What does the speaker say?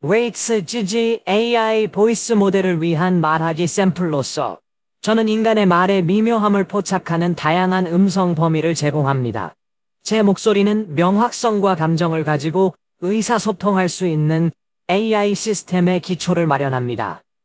Weights GG AI voice 모델을 위한 말하기 샘플로서 저는 인간의 말의 미묘함을 포착하는 다양한 음성 범위를 제공합니다. 제 목소리는 명확성과 감정을 가지고 의사소통할 수 있는 AI 시스템의 기초를 마련합니다.